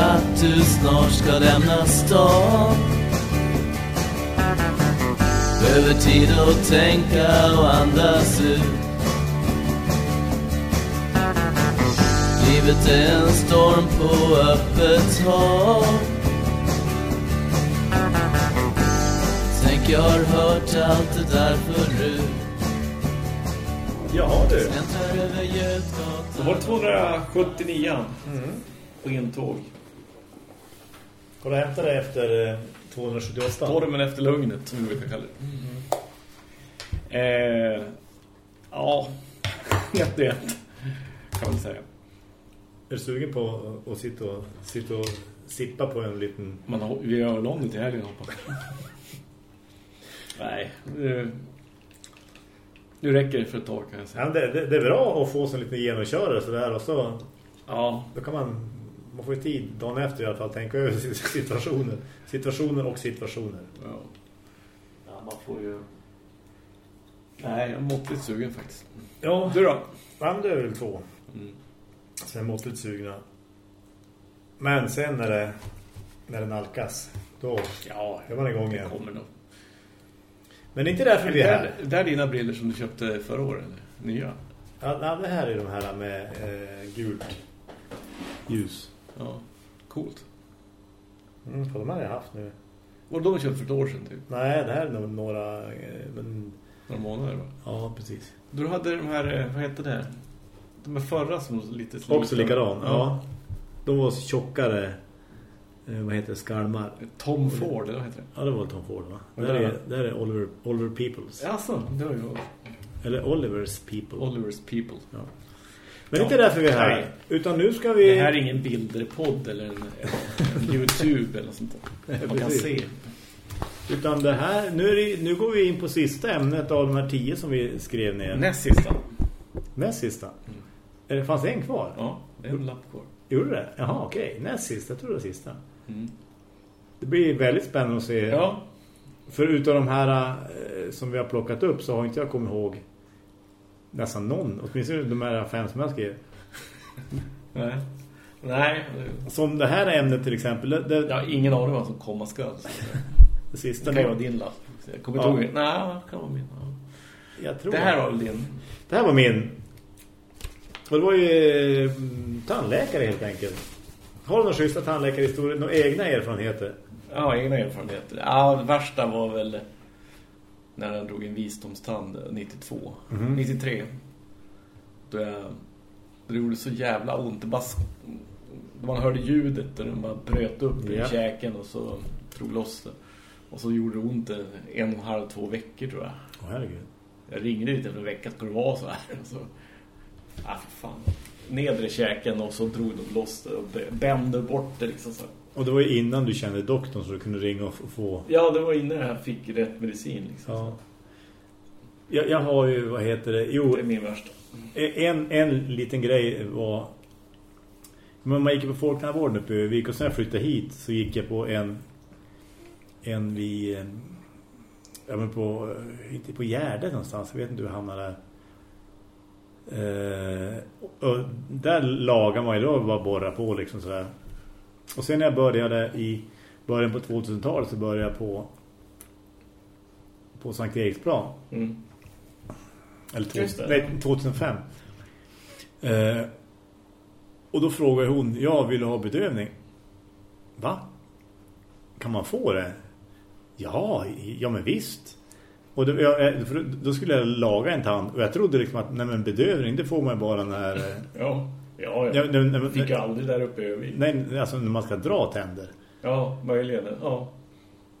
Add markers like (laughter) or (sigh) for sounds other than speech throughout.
att du snart ska lämna stan. Behöver tid att tänka och andas ut. Livet är en storm på öppet hav. Tänk jag har hört allt det där förut. Jaha du. Då var det 279 på intåg. Har du hämtat det efter eh, 278? Stormen efter lugnet, som vi brukar kalla det. Eh, ja, (laughs) helt rätt kan man säga. Är du sugen på att sitta och, sitta och sippa på en liten... Man har, vi har London till helgen hoppas. Nej, nu, nu räcker det för ett tag kan jag säga. Ja, det, det, det är bra att få sig en liten genomkörare sådär och så Ja, då kan man man får ju tid dagen efter i alla fall tänka över (laughs) situationer. Situationer och situationer. ja. ja man får ju... Nej, jag är måttligt sugen faktiskt. Ja, Du då? men det är väl två. Mm. Som är måttligt sugna. Men sen när det, när det nalkas, då Ja, är man igång igen. kommer nog. Men inte därför vi är här. Det är dina briller som du köpte förra året? Nya? Ja, ja, det här är de här med eh, gult ljus. Ja, coolt. Mm, på de här har jag haft nu. Var de köpt för ett år sedan typ? Nej, det här är nog några... Eh, men, Några månader va? ja, precis. Du hade de här, eh, vad heter det? De här förra som var lite Också likadan, ja. ja. De var tjockare, eh, vad heter det, skalmar. Tom Ford, eller vad heter det? Ja, det var Tom Ford va? Det det är, är- det här är Oliver, Oliver Peoples. Jaså, det var ju Eller Olivers People. Oliver's People. Ja. Men inte därför vi är här. Nej. Utan nu ska vi... Det här är ingen bilderpodd eller en, en Youtube eller sånt där. (laughs) Man kan se. Utan det här... Nu, är det, nu går vi in på sista ämnet av de här tio som vi skrev ner. Näst sista. Näst sista. Är det fanns en kvar? Ja, det är en lapp kvar. Gjorde det? Jaha, okej. Näst sista, jag tror det var sista. Mm. Det blir väldigt spännande att se. Ja, För utav de här eh, som vi har plockat upp så har inte jag kommit ihåg nästan någon. Åtminstone de här fem som jag skrev. nej. Nej, Som det här ämnet till exempel. Det, jag har ingen aning vad som komma skall. det sista Det kan vara din lapp. Jag kommer Ja. inte ihåg. Nej, det kan vara min. Ja. Jag tror Det här var din. det här var min. Och det var ju eh, tandläkare helt enkelt. Har du några schyssta tandläkarhistorier? Några egna erfarenheter? Ja, egna erfarenheter. Ja, det värsta var väl när jag drog en visdomstand 92. Mhm. 93. Då jag det gjorde så jävla ont. Det bara man hörde ljudet och den bara bröt upp Ja. i käken och så drog loss det. Och så gjorde det ont en och en halv, två veckor tror jag. Åh herregud. Jag ringde lite efter en vecka, ska det vara så här? (laughs) Så, ah, för fan. Nedre käken och så drog de loss det och bände bort det liksom så. Och det var ju innan du kände doktorn så du kunde ringa och få... Ja, det var innan jag fick rätt medicin liksom. Ja. Jag, jag har ju, vad heter det? Jo, Det är min värsta. en, en liten grej var... Men man gick på folktandvården uppe i Övik och sen jag flyttade hit så gick jag på en... En eh, Ja men på... eh, Inte på Gärdet någonstans. Jag vet inte hur hamnade där. Eh, och där lagar man ju då bara borra på liksom sådär. Och sen när jag började i början på 2000-talet så började jag på på Sankt Eriksplan. Mm. Eller två, nej, 2005. Eh, och då frågade hon, ja vill ha bedövning? Va? Kan man få det? Ja, ja men visst. Och då, jag, eh, då skulle jag laga en tand. Och jag trodde liksom att nej, men bedövning, det får man bara när... eh, Ja, ja, ja. nej, nej, Fick jag aldrig där uppe nej, alltså när man ska dra tänder. Ja, möjligen. Ja.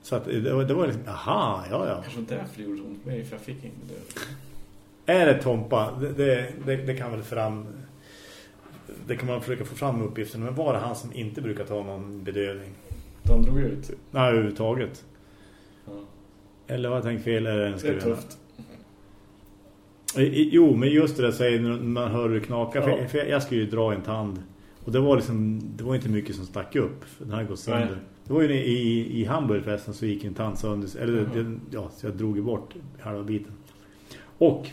Så att det, var- det var liksom, aha, ja ja. Kanske därför det gjorde ont mig, för jag fick inte det. Är det Tompa, det, det, det, det kan väl fram... Det kan man försöka få fram uppgiften. Men var det han som inte brukar ta någon bedövning? De drog ut. Nej, överhuvudtaget. Ja. Eller har jag tänkt fel? Är det, en Det är tufft. I- Jo, men just det där säger när man hör det knaka. För, Ja. för jag skulle ju dra en tand. Och det var liksom, det var inte mycket som stack upp. Den hade gått sönder. Nej. Det var ju i, i, i Hamburg förresten så gick en tand sönder. Eller Jaha. den, ja, så jag drog ju bort halva biten. Och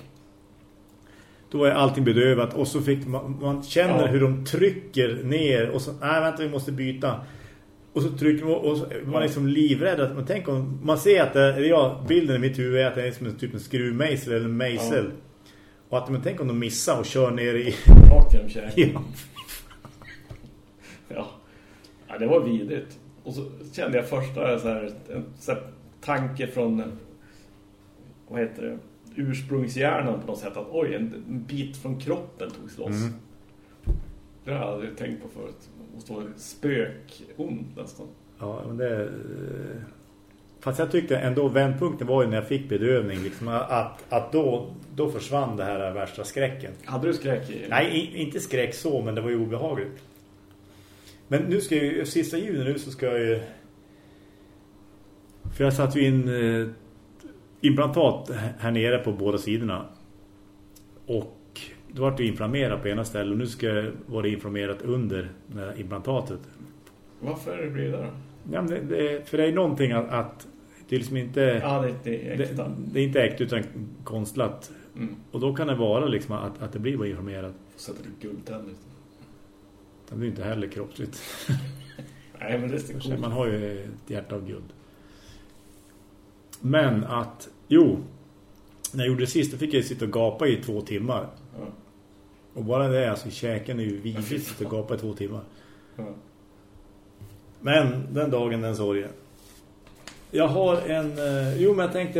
då är allting bedövat och så fick man, man känner Ja. hur de trycker ner och så, nej vänta vi måste byta. Och så trycker man och så, man är liksom livrädd att man tänker om, man ser att det, eller ja, bilden i mitt huvud är att det är som en typ en skruvmejsel eller en mejsel. Och att man tänker om de missar och kör ner i... Rakt genom käken. Ja. Ja. ja, det var vidrigt. Och så kände jag första så här, en så här, tanke från vad heter det? ursprungshjärnan på något sätt att oj, en, en bit från kroppen togs loss. Mm. Det har jag aldrig tänkt på förut. Det måste vara spökont nästan. Ja, men det... Fast jag tyckte ändå vändpunkten var ju när jag fick bedövning. Liksom, att att då, då försvann det här värsta skräcken. Hade du skräck i? Nej, inte skräck så, men det var ju obehagligt. Men nu ska jag ju, sista juni nu så ska jag ju... För jag satt ju in eh, implantat här nere på båda sidorna. Och då var det inflammerat på ena stället och nu ska jag vara inflammerat under implantatet. Varför blir det då? Ja, det, det, för det är någonting att, att det är liksom inte... Ja, det, det är det, äkta. det är inte äkta utan konstlat. Mm. Och då kan det vara liksom att, att det blir bara inflammerat. Får sätta du guldtänder. Det blir inte heller kroppsligt. (laughs) Nej, men det är coolt. Man har ju ett hjärta av guld. Men att, jo, när jag gjorde det sist då fick jag sitta och gapa i två timmar. Ja. Och bara det, alltså käken är ju vidrigt att gapa i två timmar. Ja. Men den dagen, den sorgen. Jag har en, eh, jo men jag tänkte,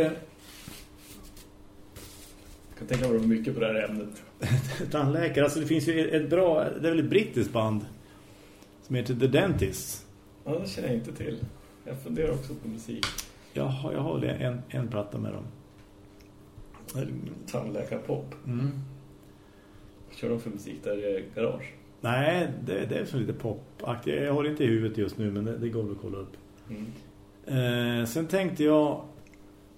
Jag kan tänka mig mycket på det här ämnet. (laughs) tandläkare, alltså det finns ju ett bra, det är väl ett brittiskt band som heter The Dentist. Ja, det känner jag inte till. Jag funderar också på musik. Jag har, jag har en, en platta med dem. Tandläkarpop. Mm. Kör de för musik där i garage? Nej, det, det är så lite popaktigt. Jag har det inte i huvudet just nu, men det, det går väl att kolla upp. Mm. Eh, sen tänkte jag...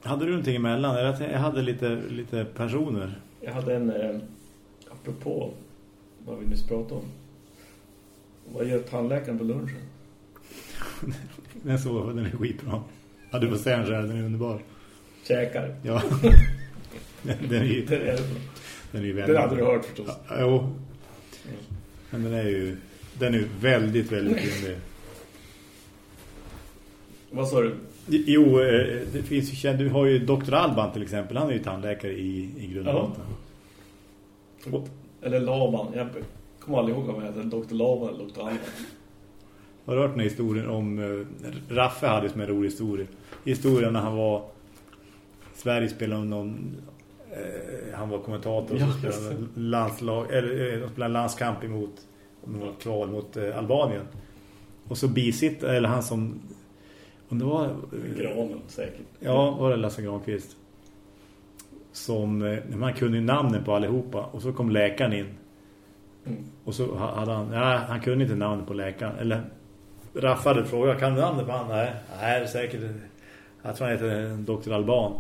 Hade du någonting emellan? Jag hade lite, lite personer. Jag hade en, eh, apropå vad vi nyss pratade om. Vad gör tandläkaren på lunchen? (laughs) Den så, den är skitbra. Ja, du får säga den själv, den är underbar. Käkar. Ja. (laughs) den, den är ju... Det är, Den är ju det hade du hört förstås. Ja, jo. Men den är ju... Den är väldigt, väldigt (laughs) rimlig. Vad sa du? Jo, eh, det finns ju du har ju Dr. Alban till exempel, han är ju tandläkare i, i grund och Ja. botten. Eller Laban. Jag kommer aldrig ihåg om jag heter Dr. Laban eller Dr. Alban. Har du hört den här historien om uh, Raffe hade som en rolig historia. Historien när han var Sverige spelade någon eh, han var kommentator och Ja, spelade landslag eller eh, de spelade landskamp emot mot kval mot eh, Albanien. Och så bisitt eller han som om det var eh, Granen säkert. Ja, var det Lasse Granqvist. Som, eh, man kunde ju namnen på allihopa. Och så kom läkaren in. Mm. Och så ha- hade han, ja, han kunde inte namnet på läkaren. Eller Raffa hade frågat, kan du namnet på han? Nej, nej säkert. Jag tror han heter Dr. Alban.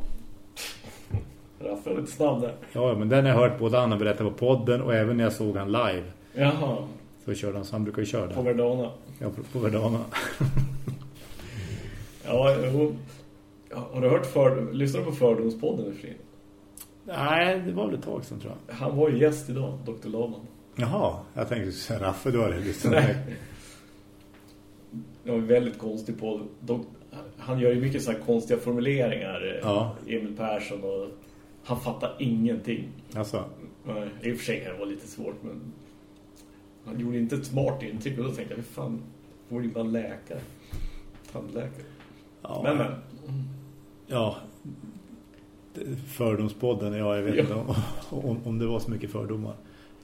(laughs) Raffa är lite snabb där. Ja, men den har jag hört både han har berättat på podden och även när jag såg han live. Jaha, Så körde han, så han brukar ju köra på den. Verdana. Ja, på, på Verdana. (laughs) Ja, jo. Har du hört för... Lyssnar du på Fördomspodden i fri? Nej, det var väl ett tag sedan tror jag. Han var ju gäst idag, Dr. Laban. Jaha, jag tänkte säga Raffe, du har det lyssnat. Nej. Det var väldigt konstig. Dok- Han gör ju mycket så här konstiga formuleringar. eh, Ja. Emil Persson och han fattar ingenting. Alltså, Nej, I och för sig kan det vara lite svårt men han gjorde inte ett smart intryck och då tänkte jag, hur fan vore ju bara läkare. Tandläkare. Ja, Men men. Ja, fördomspodden, ja, jag vet Ja. inte om, om, om det var så mycket fördomar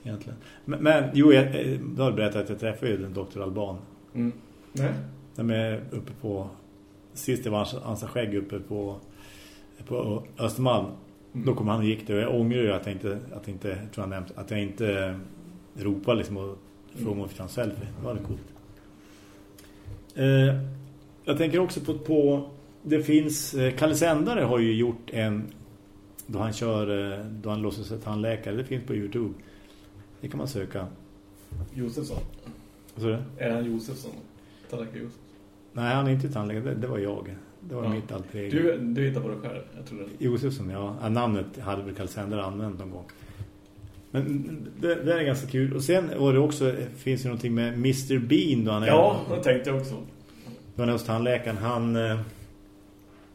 egentligen. Men, men jo, jag, eh, då har jag berättat att jag träffade ju den Dr. Alban. Mm. Nej. De är uppe på, sist det var Ansa Skägg uppe på, på Östermalm. Mm. Då kom han och gick det och jag ångrar ju att jag inte, att jag inte, jag tror jag nämnt, att jag inte ropade liksom och frågade om jag en selfie. Det var det coolt. Eh, jag tänker också på, på det finns, eh, Kalle Sändare har ju gjort en då han kör, eh, då han låtsas att han läkare. Det finns på Youtube. Det kan man söka. Josefsson. Vad sa du? Är han Josefsson? Tandläkare Josefsson. Nej, han är inte tandläkare. Det, det var jag. Det var Ja. mitt alter ego. Du, du hittar på det själv, jag tror det. Josefsson, ja. Ja, Namnet hade väl Kalle Sändare använt någon gång. Men det, det är ganska kul. Och sen var det också, finns det någonting med Mr. Bean då han är. Ja, det tänkte jag också. Är hos tandläkaren. Han... eh,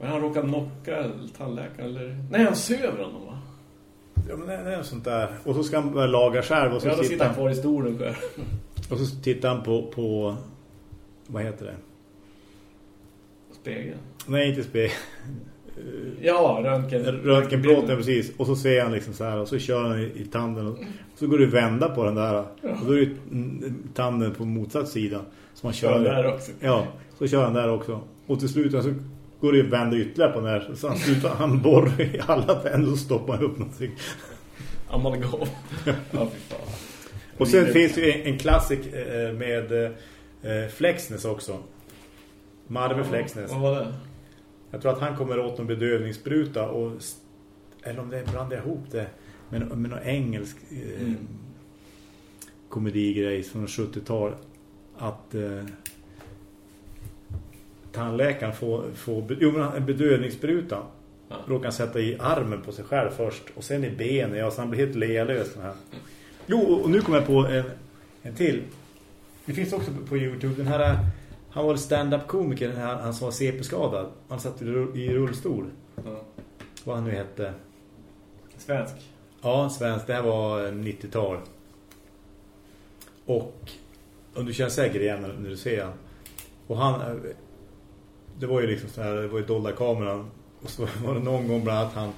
Men han råkar knocka tandläkaren eller... Nej, han söver honom va? Ja, men det det är sånt där. Och så ska han börja laga själv. Och så, Ja, då sitter han kvar i stolen själv. och så tittar han på, på... Vad heter det? Spegeln. Nej, inte spel. Ja, röntgen. Röntgenplåten precis. Och så ser han liksom så här. Och så kör han i, i tanden. Och så går att vända på den där. Och då är det mm, tanden på motsatt sida. Så man Kör kör där också. Ja, så kör han där också. Och till slut så går det vända ytterligare på den här. Så han slutar, han borrar i alla tänder och stoppar upp någonting. (laughs) Amalgam. ja, fy fan. Och sen finns det ju en, klassik eh, med eh, Flexness också. Marve Flexness. Vad var det? Jag tror att han kommer åt en bedövningsspruta och eller om det blandar ihop det med, med någon engelsk eh, Mm. komedigrej från 70-tal att eh, tandläkaren får, får jo, men en bedövningsspruta Ja. råkar sätta i armen på sig själv först och sen i benen, ja, så han blir helt lealös här. Jo, och nu kommer jag på en, en till. Det finns också på Youtube den här han var stand-up-komiker, den här, han som var CP-skadad. Han satt i, rull- i rullstol. Ja. Vad han nu hette. Svensk. Ja, svensk. Det här var eh, 90-tal. Och om du känner säkert igen när, när du ser han. Och han eh, det var ju liksom så här, det var ju dollarkameran och så (laughs) var det någon gång bland annat han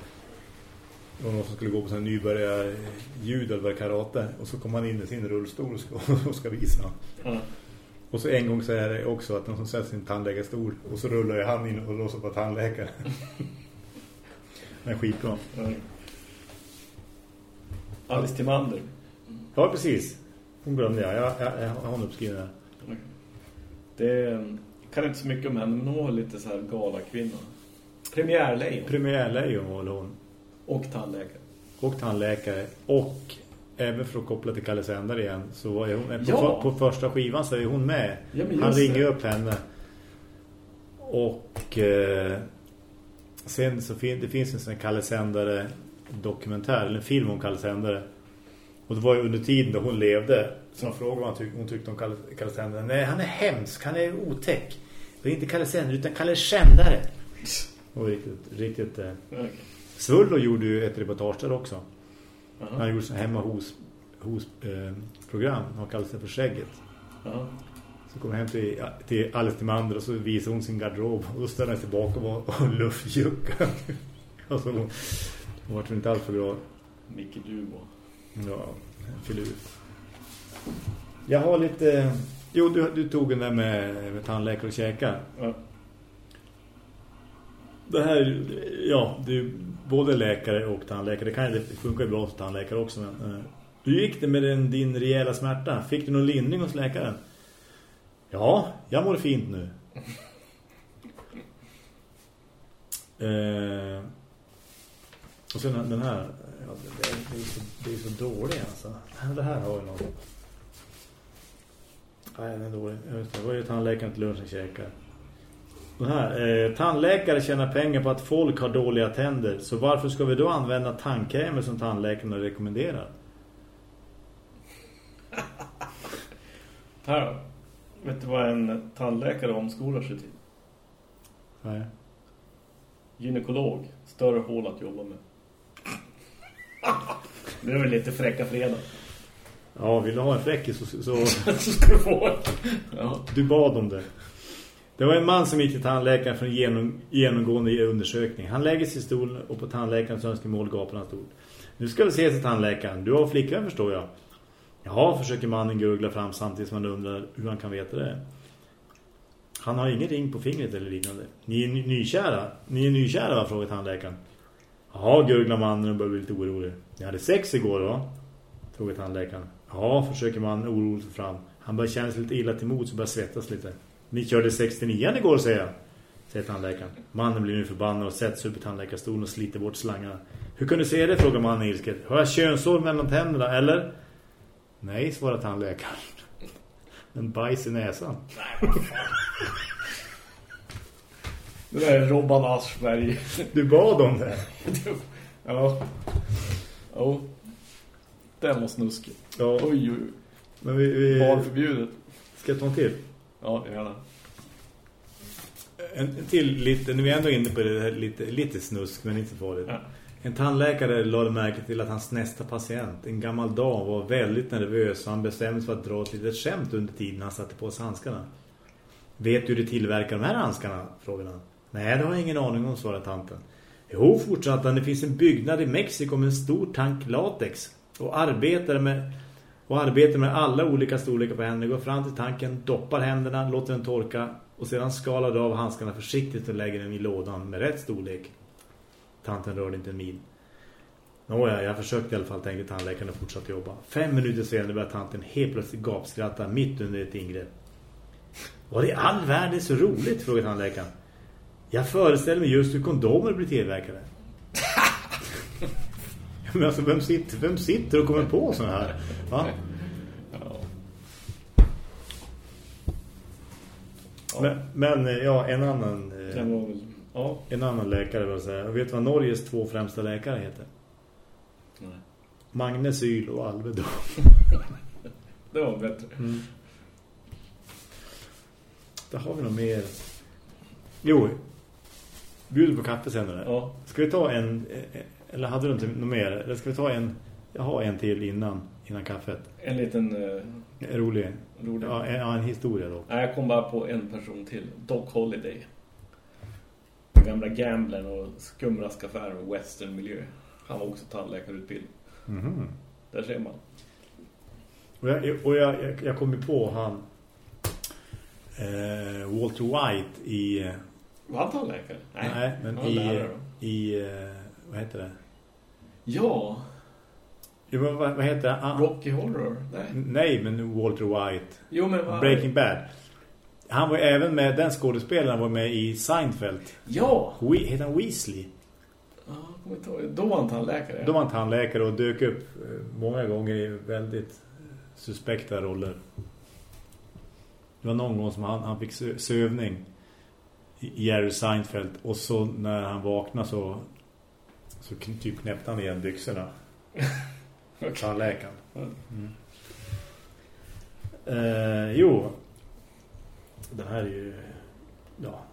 det var någon som skulle gå på nybörjare judo eller karate och så kom han in i sin rullstol och ska, (laughs) och ska visa. Ja. Och så en gång så är det också att någon som sätter sin tandläkarstol och så rullar jag han in och låser på tandläkare. Men skitbra. Ja. Alice Timander. Ja, precis. Hon glömde jag. Jag, jag, jag har hon uppskriven här. Det kan inte så mycket om henne, men hon var lite så här galakvinna. Premiärlejon. Premiärlejon var hon. Och tandläkare. Och tandläkare. Och även för att koppla till Kalle Sändare igen så ju hon, på, Ja. på första skivan så är hon med. Ja, Han ringer det. upp henne. Och eh, sen så fin, det finns en sån Kalle Sändare dokumentär, eller en film om Kalle Sändare. Och det var ju under tiden då hon levde som frågade vad hon, tyck, hon tyckte om Kalle, Kalle Sändare. Nej, han är hemsk, han är otäck. Det är inte Kalle Sändare utan Kalle Sändare. (laughs) Var riktigt, riktigt eh. Svullo gjorde ju ett reportage där också. Jaha. Han gjorde så hemma hos, hos eh, program. Han kallade sig för Skägget. Ja. Så kom jag hem till, till Alice Timander och så visade hon sin garderob. Och då ställde han sig bakom och, och (laughs) luftjuckade. alltså hon, hon var inte alls för glad. Micke Dubo. Ja, filur. Jag har lite... Jo, du, du tog den där med, med tandläkare och käkar. Ja. Det här, ja, du är både läkare och tandläkare. Det, kan, det funkar ju bra hos tandläkare också. Men, eh, hur gick det med den, din rejäla smärta? Fick du någon lindring hos läkaren? Ja, jag mår fint nu. (laughs) Eh, och sen den här. Ja, det, är- det, är så, det är så dålig alltså. Det här har ju något. Nej, den är dålig. Just det, det var ju tandläkaren till lunchen käkar. Den här, eh, tandläkare tjänar pengar på att folk har dåliga tänder. Så varför ska vi då använda tandkrämer som tandläkarna rekommenderar? Här då. Vet du vad en tandläkare omskolar sig till? Nej. Gynekolog. Större hål att jobba med. Det är väl lite fräcka fredag. Ja, vill du ha en fräckis så, så (laughs) Så ska du få. Ja. du bad om det. Det var en man som gick till tandläkaren för en genom, genomgående undersökning. Han lägger sig i stolen och på tandläkarens önskemål gapar han stort. Nu ska vi se till tandläkaren. Du har flickvän förstår jag. Ja, försöker mannen gurgla fram samtidigt som han undrar hur han kan veta det. Han har ingen ring på fingret eller liknande. Ni är ny- nykära. Ni är nykära, va? frågar tandläkaren. Ja, gurglar mannen och börjar bli lite orolig. Ni hade sex igår va? Frågar tandläkaren. Ja, försöker mannen oroligt fram. Han börjar känna sig lite illa till mod så börjar svettas lite. Ni körde 69 igår, säger jag. Säger tandläkaren. Mannen blir nu förbannad och sätts upp i tandläkarstolen och sliter bort slangarna. Hur kan du se det? frågar mannen ilsket. Har jag könshår mellan tänderna, eller? Nej, svarar tandläkaren. En bajs i näsan. Det där är Robban Aschberg. Du bad om det. ja. Jo. Den var snuskig. Ja, Oj, oj, men vi, vi Barnförbjudet. ska jag ta en till. Ja, gärna. En, till lite, nu är vi ändå inne på det här lite, lite snusk men inte farligt. Ja. En tandläkare lade märke till att hans nästa patient, en gammal dam, var väldigt nervös och han bestämde sig för att dra ett litet skämt under tiden han satte på sig handskarna. Vet du hur det tillverkar de här handskarna? frågade han. Nej, det har jag ingen aning om, svarade tanten. Jo, fortsatte han, det finns en byggnad i Mexiko med en stor tank latex och arbetar med och arbetar med alla olika storlekar på händerna. Går fram till tanken, doppar händerna, låter den torka och sedan skalar du av handskarna försiktigt och lägger den i lådan med rätt storlek. Tanten rörde inte en min. Nåja, jag försökte i alla fall, tänkte tandläkaren och fortsatte jobba. Fem minuter senare började tanten helt plötsligt gapskratta mitt under ett ingrepp. Var i all världen så roligt, frågade tandläkaren. Jag föreställer mig just hur kondomer blir tillverkade. Men alltså, vem sitter, vem sitter och kommer på sån här? Va? Men, men ja, en annan eh, väl... Ja. en annan läkare vill säga. Vet du vad Norges två främsta läkare heter? Nej. Magne Syl och Alvedo. (laughs) Det var bättre. Där har vi något mer. Jo, bjuder på kaffe sen eller? Ja. Ska vi ta en, eller hade du inte något mer? Eller ska vi ta en, jag har en till innan, innan kaffet. En liten uh, rolig. rolig... Ja, en, en historia då. Nej, jag kom bara på en person till. Doc Holiday. Den gamla gamblern och skumraskaffären och westernmiljö. Han var också tandläkarutbildning. Mhm. Där ser man. Och jag, och jag, jag, jag kom ju på han eh, Walter White i eh, Var han tandläkare? nej, men Han var i, i eh, vad heter det? Ja, Jo, men vad, vad heter det? Ah, Rocky Horror. Nej. nej, men Walter White Jo, men vad... Breaking Bad. Han var även med, den skådespelaren var med i Seinfeld. Ja! We, heter han Weasley? ja. Då var han tandläkare. Då var han tandläkare och dök upp eh, många gånger i väldigt eh, suspekta roller. Det var någon gång som han, han fick sö, sövning i Jerry Seinfeld och så när han vaknade så så typ knäppte han igen byxorna. (laughs) Tandläkaren. Mm. Eh, jo. Den här är ju... Ja.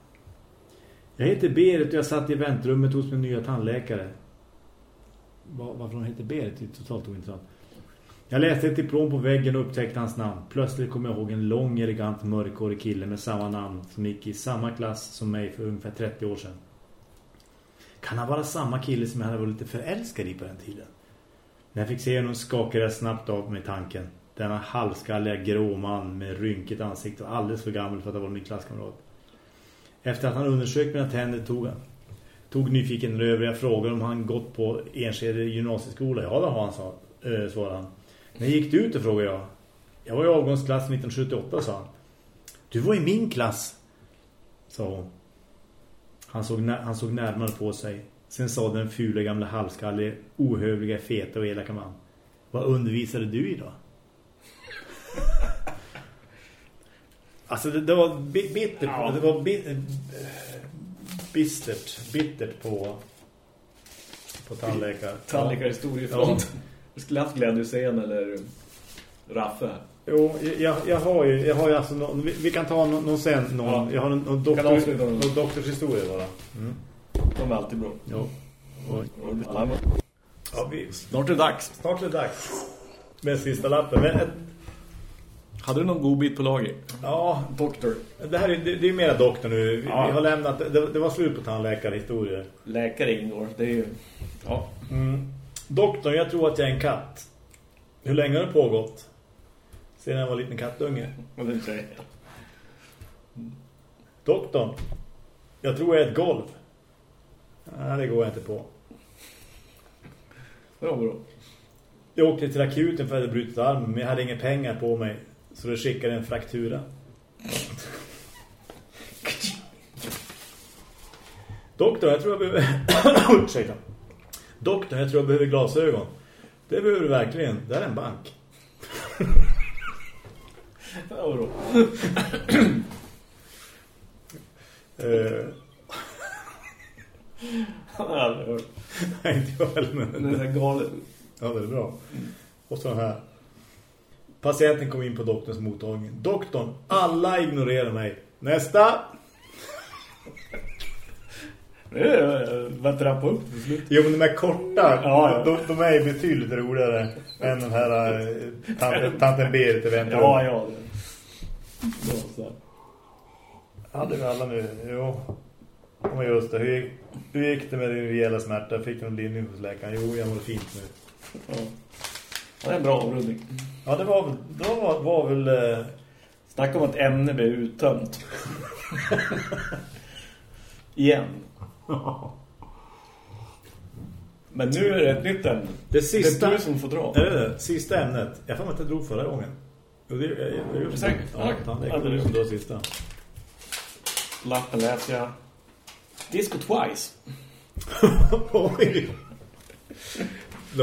Jag heter Berit och jag satt i väntrummet hos min nya tandläkare. Var, varför hon heter Berit är totalt ointressant. Jag läste ett diplom på väggen och upptäckte hans namn. Plötsligt kom jag ihåg en lång, elegant, mörkhårig kille med samma namn som gick i samma klass som mig för ungefär 30 år sedan. Kan han vara samma kille som jag hade varit lite förälskad i på den tiden? När jag fick se honom skakade jag snabbt av med tanken. Denna halvskalliga grå man med rynkigt ansikte och alldeles för gammal för att ha varit min klasskamrat. Efter att han undersökt mina tänder tog han tog nyfiken över. Jag frågade om han gått på Enskede gymnasieskola. Ja, det har han, sa, äh, svarade han. När gick du ut, frågade jag. Jag var i avgångsklass 1978, sa han. Du var i min klass, sa hon. Han såg, han såg närmare på sig. Sen sa den fula gamla halvskalliga, ohövliga, feta och elaka man. Vad undervisade du idag? (laughs) alltså det, det var bi- bittert. Ja. Det var eh, bistert, bittert på på tandläkare. Tandläkarhistoriefront. Du skulle haft Glädjescen eller Raffe. Jo, jag, jag har ju, jag har ju alltså någon, vi, vi kan ta någon, någon sen, någon, Ja. jag har någon, doktor, någon doktorshistoria bara. De är alltid bra. Jo. Oj. Ja, vi, Snart är det dags. snart är det dags. Med sista lappen. Men, eh, Hade du någon god bit på lager? ja, Doktor. det här är, det, det är mera doktor nu. Vi, Ja. vi har lämnat, det, det var slut på tandläkarhistorier. Läkare ingår. Det är ju... Ja. Mm. Doktorn, jag tror att jag är en katt. Hur länge har det pågått? Sedan jag var en liten kattunge. Doktorn, jag tror jag är ett golv. Nej, det går jag inte på. Var bra. Jag åkte till akuten för att jag hade brutit armen, men jag hade inga pengar på mig. Så det skickade en fraktura. Doktor, jag tror jag behöver... (coughs) Ursäkta. Doktor, jag tror jag behöver glasögon. Det behöver du verkligen. Det här är en bank. Bra. (laughs) Eh, (laughs) Han har aldrig hört. nej, inte jag heller, Den är men... så här galen. Ja, det är bra. Och så här. Patienten kom in på doktorns mottagning. Doktorn, alla ignorerar mig. Nästa! (laughs) Vad trappa upp till slut? Jo, men de är korta. Ja, ja. De, de är betydligt roligare än den här eh, tanten, tanten Berit. Ja, ja. Det. Hade vi alla nu? Jo. Ja, Men just det, hur gick, hur gick det med din rejäla smärta? Fick du någon lindring hos läkaren? Jo, jag mår fint nu. Ja. Ja, det är en bra avrundning. Ja, det var. Då var, var väl... Eh, Snacka om att ämne blir uttömt. Igen. Men nu är det ett nytt ämne. det sista... Det är du som får dra. Är det det? Sista ämnet. Jag får att jag drog förra gången. Det, Säkert. Ja, Ja, det är det är som då sista. Lappen läser jag. Disco Twice. (laughs) Oj.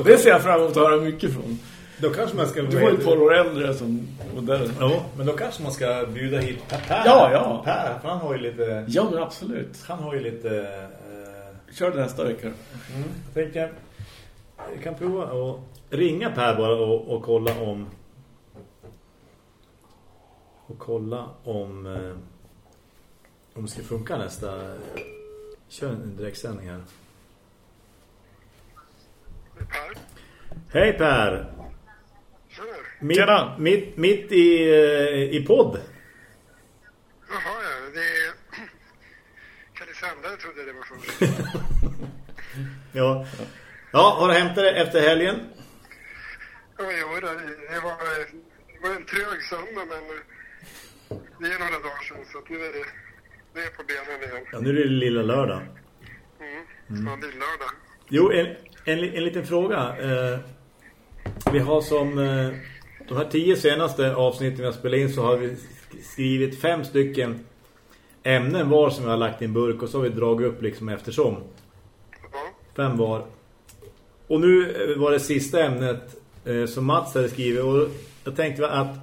Det ser jag fram emot att höra mycket från. då kanske man ska... Du var ju ett par år äldre som modell. Ja, men då kanske man ska bjuda hit Per. Per. Ja, ja. Per, för han har ju lite... Ja, men absolut. Han har ju lite... Eh, Kör det nästa vecka. Mm. Jag tänker jag kan prova att ringa Per bara och, och kolla om och kolla om eh, om det ska funka nästa kör en direktsändning här. Per? Hej Per! Mitt, mitt, mitt i, eh, i podd. Jaha, ja. Det är... Kalle Sandberg trodde jag det var först. (laughs) Ja. Ja, har du hämtat det efter helgen? Ja, jo, det, det, var, det var en trög söndag, men det är några dagar sedan, så nu är det, det är på benen igen. Ja, nu är det lilla lördag. Mm. Ja, det är lördag. Jo, en, en, en liten fråga. Eh, vi har som eh, de här tio senaste avsnitten vi har spelat in så har vi sk- skrivit fem stycken ämnen var som vi har lagt i en burk och så har vi dragit upp liksom eftersom. Ja. Fem var. Och nu eh, var det sista ämnet eh, som Mats hade skrivit och jag tänkte att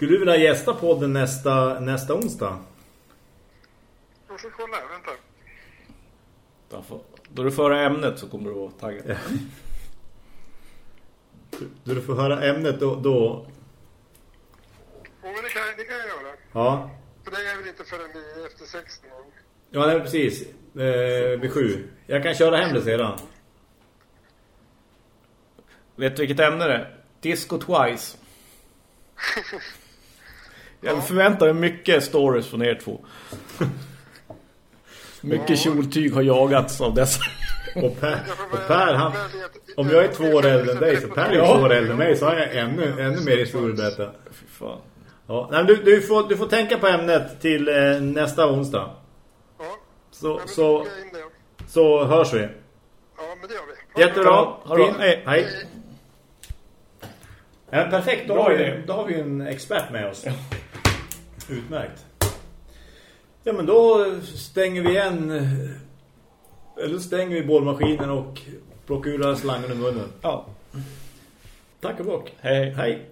skulle du vilja gästa podden nästa, nästa onsdag? Jag ska kolla, vänta. Då, får, då du föra ämnet så kommer du vara taggad. Ja. Då du får höra ämnet då, då Oh, men det kan, det kan jag göra. ja, För det är väl inte förrän vi efter sex någon gång. Ja, det är precis. Eh, vid sju. Jag kan köra hem det sedan. Vet du vilket ämne det är? Disco Twice. (laughs) Jag förväntar mig mycket stories från er två. (laughs) Mycket kjoltyg har jagats av dessa. Och Per, och per han, om jag är två år äldre än dig så Per är Ja. två år äldre än mig så har jag ännu, ännu mer historia att berätta. Fy fan. Ja, nej, du, du, får, du får tänka på ämnet till eh, nästa onsdag. Ja, Så, så, så hörs vi. Ja, men det gör vi. Jättebra. bra. Ha det. Hej. Hej. Ja, perfekt, då har, vi, då har vi en expert med oss. Utmärkt. Ja, men då stänger vi igen... Eller stänger vi bollmaskinen och plockar ur slangen i munnen. Ja. Tack och bock. Hej. Hej.